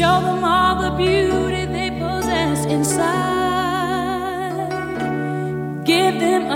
Show them all the beauty they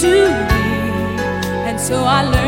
to be. And so I learned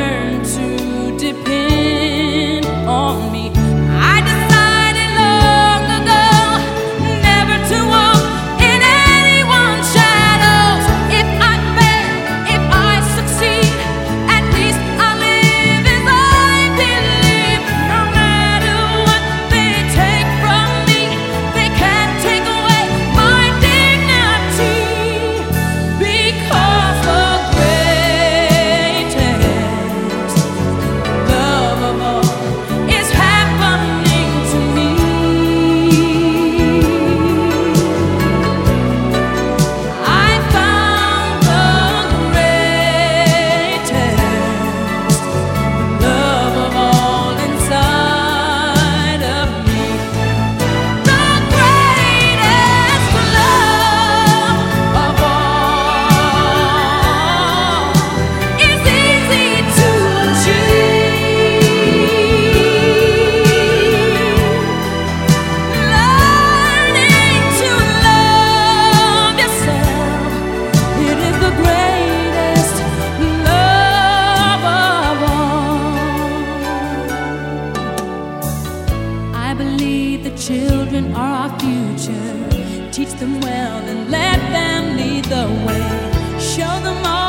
children are our future. Teach them well and let them lead the way. Show them all